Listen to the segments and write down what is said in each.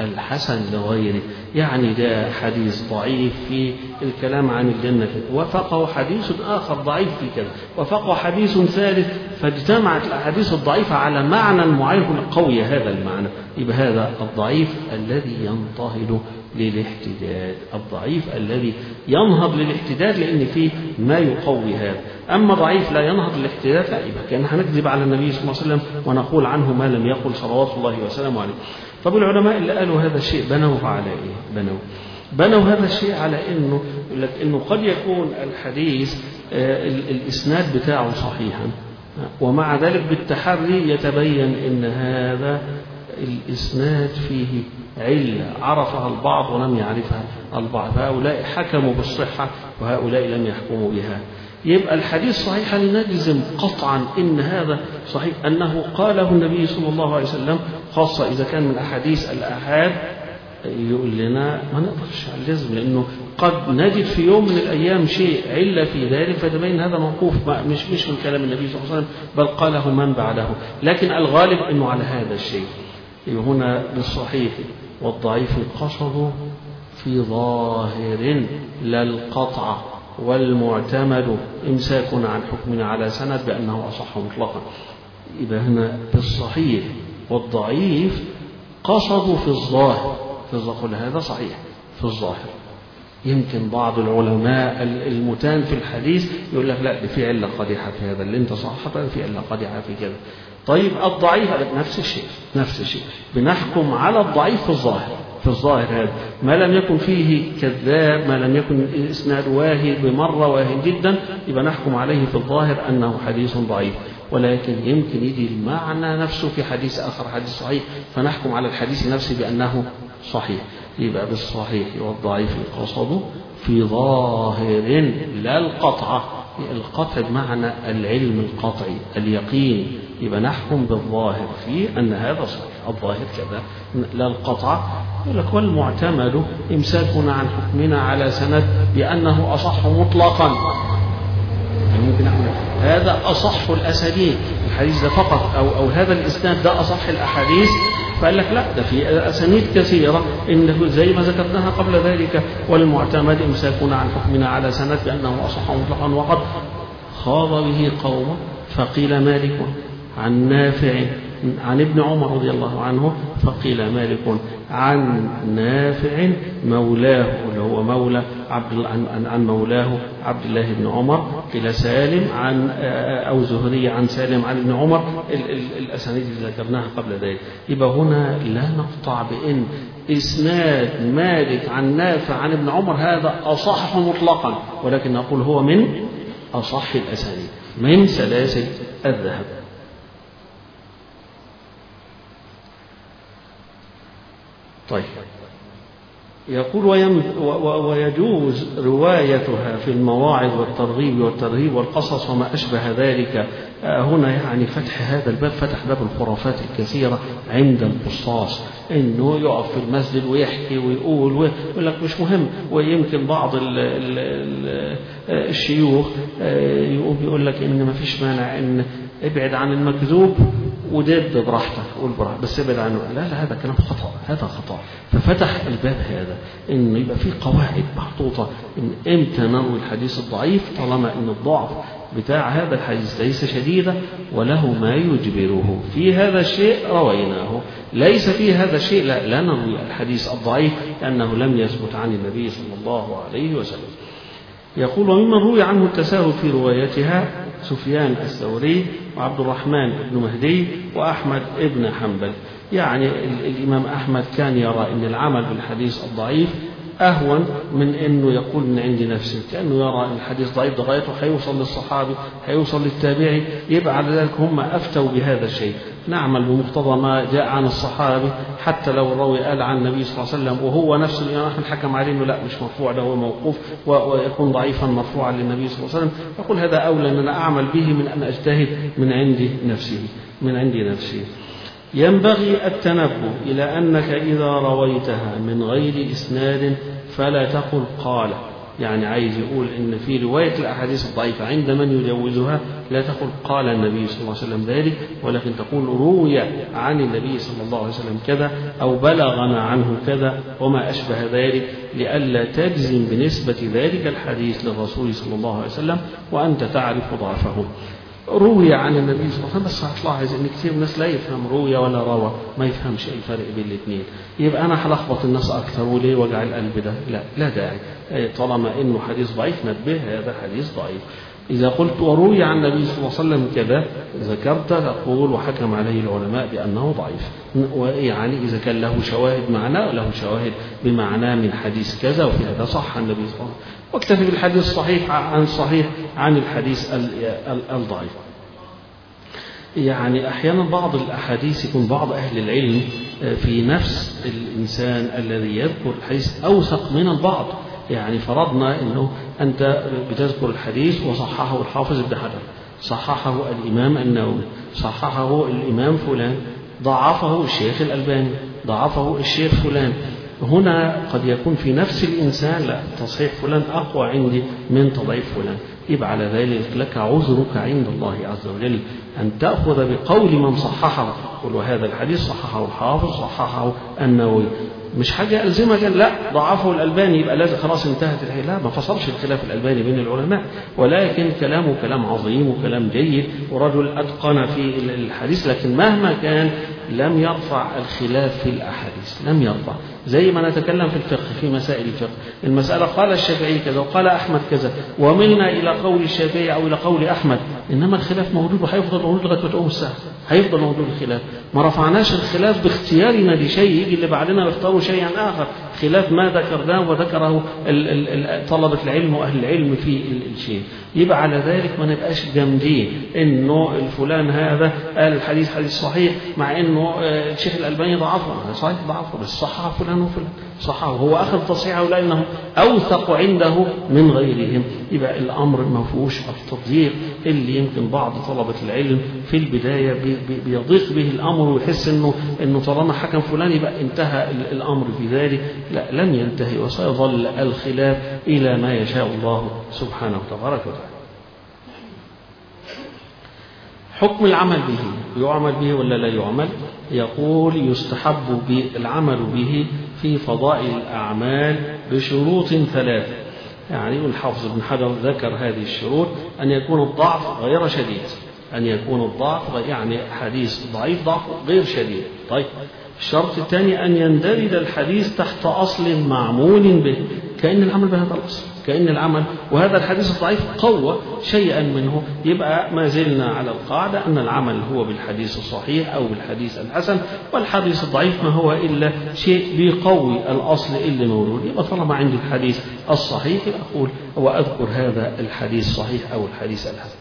الحسن لغيره. يعني ده حديث ضعيف في الكلام عن الجنة. وفقه حديث آخر ضعيف في كذا. وفقه حديث ثالث فاجتمعت الأحاديث الضعيفة على معنى معين قوي هذا المعنى. يبقى هذا الضعيف الذي ينتهض للاحتداد. الضعيف الذي ينهض للاحتداد لأن فيه ما يقوي هذا. أما ضعيف لا ينهض للاحتداد لا يبقى كأن هنكذب على النبي صلى الله عليه وسلم ونقول عنه ما لم يقل صلوات الله وسلامه عليه. طب العلماء اللي قالوا هذا الشيء بنوه على إيه؟ بنوه بنوا هذا الشيء على إنه يقول لك إنه قد يكون الحديث الإسناد بتاعه صحيحا. ومع ذلك بالتحري يتبين إن هذا الإسناد فيه علة عرفها البعض ولم يعرفها البعض. فهؤلاء حكموا بالصحة وهؤلاء لم يحكموا بها. يبقى الحديث صحيح لنجزم قطعا إن هذا صحيح أنه قاله النبي صلى الله عليه وسلم خاصة إذا كان من أحاديث الأحاد يقول لنا ما نقدرش على الجزم لأنه قد نجد في يوم من الأيام شيء عله في ذلك فتبين هذا موقوف مش مش من كلام النبي صلى الله عليه وسلم بل قاله من بعده. لكن الغالب إنه على هذا الشيء. هنا بالصحيح والضعيف قصد في ظاهر لا القطع. والمعتمد إمساك عن حكم على سند بأنه أصح مطلقا. يبقى هنا بالصحيح والضعيف قصدوا في الظاهر في الظاهر هذا صحيح في الظاهر. يمكن بعض العلماء المتان في الحديث يقول لك لا ده في علة قادحة في هذا اللي انت صححته في علة قادحة في كذا. طيب الضعيف نفس الشيء نفس الشيء. بنحكم على الضعيف في الظاهر. في الظاهر هذا. ما لم يكن فيه كذاب ما لم يكن إسناد واهي بمرة واهي جدا يبقى نحكم عليه في الظاهر أنه حديث ضعيف. ولكن يمكن يجي المعنى نفسه في حديث آخر حديث صحيح فنحكم على الحديث نفسه بأنه صحيح. يبقى بالصحيح والضعيف قصده في ظاهر لا القطع. القطع بمعنى العلم القطعي اليقين. يبقى نحكم بالظاهر في أن هذا صحيح. الظاهر كذا لا القطع. يقول لك والمعتمد إمساكنا عن حكمنا على سند بأنه أصح مطلقا. ممكن نقول هذا أصح الأسانيد الحديث ده فقط أو أو هذا الإسناد ده أصح الأحاديث. فقال لك لا ده في أسانيد كثيرة إن زي ما ذكرناها قبل ذلك والمعتمد إمساكنا عن حكمنا على سند بأنه أصح مطلقا. وقد خاض به قوم فقيل مالك عن نافع عن ابن عمر رضي الله عنه فقيل مالك عن نافع مولاه اللي هو مولى عبد عن, مولاه عبد الله بن عمر. قيل سالم عن أو زهري عن سالم عن ابن عمر. الأسانيد اللي ذكرناها قبل ذلك. يبقى هنا لا نقطع بإن إسناد مالك عن نافع عن ابن عمر هذا أصح مطلقا ولكن نقول هو من أصح الأسانيد من سلاسل الذهب. طيب. يقول ويجوز روايتها في المواعظ والترغيب والترهيب والقصص وما أشبه ذلك. هنا يعني فتح هذا الباب فتح باب الخرافات الكثيرة عند القصاص. إنه يقف في المسجد ويحكي ويقول ويقول لك مش مهم. ويمكن بعض ال ال ال الشيوخ يقول بيقول لك إن ما فيش مانع إن ابعد عن المكذوب. ودد براحتك قول براحتك. بس ابعد عنه. لا لا هذا كلام خطأ. هذا خطأ. ففتح الباب هذا. إنه يبقى في قواعد محطوطة. إن إمتى نروي الحديث الضعيف طالما إن الضعف بتاع هذا الحديث ليس شديدا وله ما يجبره. في هذا الشيء رويناه. ليس في هذا الشيء لا لا نروي الحديث الضعيف لأنه لم يثبت عن النبي صلى الله عليه وسلم. يقول وممن روي عنه التساهل في روايتها سفيان الثوري وعبد الرحمن بن مهدي وأحمد بن حنبل. يعني الإمام أحمد كان يرى أن العمل بالحديث الضعيف أهون من أنه يقول من عند نفسه كأنه يرى أن الحديث ضعيف ده غايته هيوصل للصحابي هيوصل للتابعي يبقى على ذلك هم أفتوا بهذا الشيء. نعمل بمقتضى ما جاء عن الصحابي حتى لو الراوي قال عن النبي صلى الله عليه وسلم وهو نفس الإمام أحمد حكم عليه أنه لا مش مرفوع ده هو موقوف ويكون ضعيفا مرفوعا للنبي صلى الله عليه وسلم. يقول هذا أولى أن أنا أعمل به من أن أجتهد من عند نفسه من عند نفسه ينبغي التنبه إلى أنك إذا رويتها من غير إسناد فلا تقل قال. يعني عايز يقول إن في رواية الأحاديث الضعيفة عند من يجوزها لا تقول قال النبي صلى الله عليه وسلم ذلك ولكن تقول روي عن النبي صلى الله عليه وسلم كذا أو بلغنا عنه كذا وما أشبه ذلك لئلا تجزم بنسبة ذلك الحديث للرسول صلى الله عليه وسلم وأنت تعرف ضعفه روي عن النبي صلى الله عليه وسلم بس هتلاحظ إن كثير من الناس لا يفهم روي ولا روى ما يفهمش إيه الفرق بين الاثنين. يبقى أنا هلخبط الناس أكثر وليه وجع القلب ده؟ لا لا داعي. طالما إنه حديث ضعيف نبه هذا حديث ضعيف. إذا قلت وروي عن النبي صلى الله عليه وسلم كذا ذكرت تقول وحكم عليه العلماء بأنه ضعيف. ويعني إذا كان له شواهد معناه له شواهد بمعناه من حديث كذا وفي هذا صح النبي صلى الله عليه وسلم. واكتفي بالحديث الصحيح عن الصحيح عن الحديث الضعيف. يعني أحيانا بعض الأحاديث يكون بعض أهل العلم في نفس الإنسان الذي يذكر الحديث أوثق من البعض. يعني فرضنا أنه أنت بتذكر الحديث وصححه الحافظ ابن حجر. صححه الإمام النووي صححه الإمام فلان ضعفه الشيخ الألباني ضعفه الشيخ فلان. هنا قد يكون في نفس الإنسان لا تصحيح فلان أقوى عندي من تضعيف فلان. يبقى على ذلك لك عذرك عند الله عز وجل أن تأخذ بقول من صححه. قل وهذا الحديث صححه الحافظ صححه النووي. مش حاجة ألزمك. لا ضعفه الألباني يبقى لازم خلاص انتهت الحياة لا ما فصلش الخلاف الألباني بين العلماء. ولكن كلامه كلام عظيم وكلام جيد ورجل أتقن في الحديث لكن مهما كان لم يرفع الخلاف في الأحاديث لم يرفع. زي ما نتكلم في الفقه في مسائل الفقه. المسألة قال الشافعي كذا وقال أحمد كذا. وملنا إلى قول الشافعي أو إلى قول أحمد. إنما الخلاف موجود وهيفضل موجود لغاية ما تقوم الساعة. هيفضل موجود الخلاف. ما رفعناش الخلاف باختيارنا لشيء يجي اللي بعدنا يختاروا شيئا آخر. خلاف ما ذكرناه وذكره طلبة العلم وأهل العلم في الشيء يبقى على ذلك ما نبقاش جامدين. إنه الفلان هذا قال الحديث حديث صحيح مع إنه الشيخ الألباني ضعفه صحيح ضعفه بس صححه فلان وفلان. صححه. هو أخذ تصحيحه لأنه أوثق عنده من غيرهم. يبقى الأمر ما فيهوش التضييق اللي يمكن بعض طلبة العلم في البداية بيضيق به الأمر ويحس انه إنه طالما حكم فلان يبقى انتهى الأمر في ذلك لا لن ينتهي وسيظل الخلاف إلى ما يشاء الله سبحانه وتبارك وتعالى. حكم العمل به يعمل به ولا لا يعمل؟ يقول يستحب العمل به في فضائل الأعمال بشروط ثلاثة. يعني الحافظ ابن حجر ذكر هذه الشروط أن يكون الضعف غير شديد. أن يكون الضعف يعني حديث ضعيف ضعف غير شديد. طيب الشرط الثاني أن يندرج الحديث تحت أصل معمول به كأن العمل بهذا الأصل. كأن العمل وهذا الحديث الضعيف قوى شيئا منه. يبقى ما زلنا على القاعدة أن العمل هو بالحديث الصحيح أو بالحديث الحسن والحديث الضعيف ما هو إلا شيء بيقوي الأصل اللي موجود. يبقى طالما عندي الحديث الصحيح أقول وأذكر هذا الحديث الصحيح أو الحديث الحسن.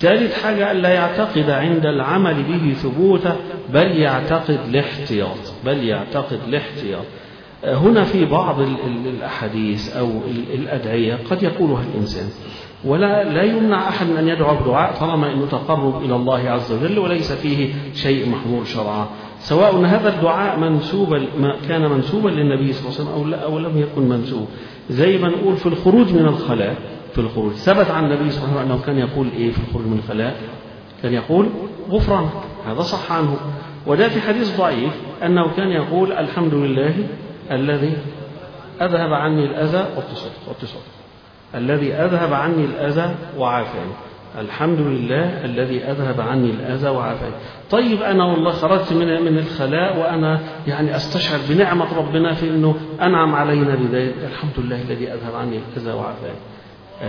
ثالث حاجة ألا يعتقد عند العمل به ثبوته بل يعتقد الاحتياط بل يعتقد الاحتياط. هنا في بعض الأحاديث أو الأدعية قد يقولها الإنسان. ولا لا يمنع أحد أن يدعو بدعاء طالما أنه تقرب إلى الله عز وجل وليس فيه شيء محظور شرعا. سواء هذا الدعاء منسوبا كان منسوبا للنبي صلى الله عليه وسلم أو, لا أو لم يكن منسوب. زي ما نقول في الخروج من الخلاء في الخروج. ثبت عن النبي صلى الله عليه وسلم أنه كان يقول إيه في الخروج من الخلاء؟ كان يقول غفرانك. هذا صح عنه. وده في حديث ضعيف أنه كان يقول الحمد لله الذي أذهب عني الأذى واتصل الذي أذهب عني الأذى وعافاني. الحمد لله الذي أذهب عني الأذى وعافاني. طيب أنا والله خرجت من من الخلاء وأنا يعني أستشعر بنعمة ربنا في أنه أنعم علينا بذلك. الحمد لله الذي أذهب عني الأذى وعافاني.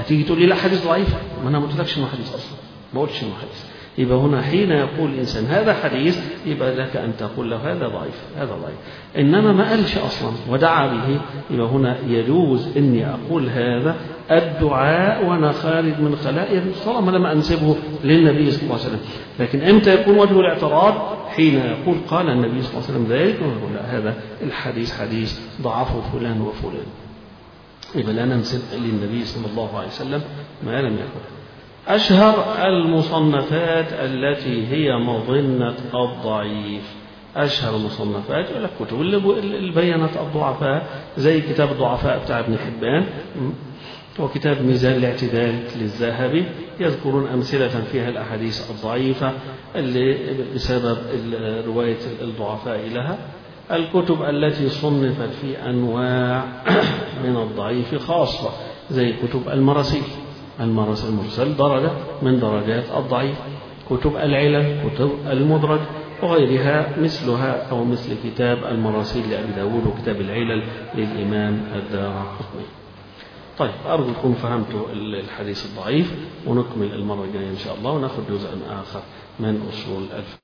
تيجي تقول لي لا حديث ضعيف. ما أنا ما قلتلكش إنه حديث أصلا. ما قلتش إنه حديث. يبقى هنا حين يقول الإنسان هذا حديث يبقى لك أن تقول له هذا ضعيف هذا ضعيف. إنما ما قالش أصلا ودعا به يبقى هنا يجوز إني أقول هذا الدعاء وأنا خارج من خلاء طالما لم أنسبه للنبي صلى الله عليه وسلم. لكن إمتى يكون وجه الاعتراض؟ حين يقول قال النبي صلى الله عليه وسلم ذلك ونقول لا هذا الحديث حديث ضعفه فلان وفلان. يبقى لا ننسب للنبي صلى الله عليه وسلم ما لم يقل. أشهر المصنفات التي هي مظنة الضعيف. أشهر المصنفات يقول لك كتب اللي بينت الضعفاء زي كتاب الضعفاء بتاع ابن حبان وكتاب ميزان الاعتدال للذهبي يذكرون أمثلة فيها الأحاديث الضعيفة اللي بسبب رواية الضعفاء لها. الكتب التي صنفت في أنواع من الضعيف خاصة زي كتب المراسيل. المرسل درجة من درجات الضعيف كتب العلل كتب المدرج وغيرها مثلها أو مثل كتاب المراسيل لأبي داود وكتاب العلل للإمام الدار قطني. طيب أرجو تكونوا فهمتوا الحديث الضعيف ونكمل المرة الجاية إن شاء الله ونأخذ جزءا آخر من أصول الفقه.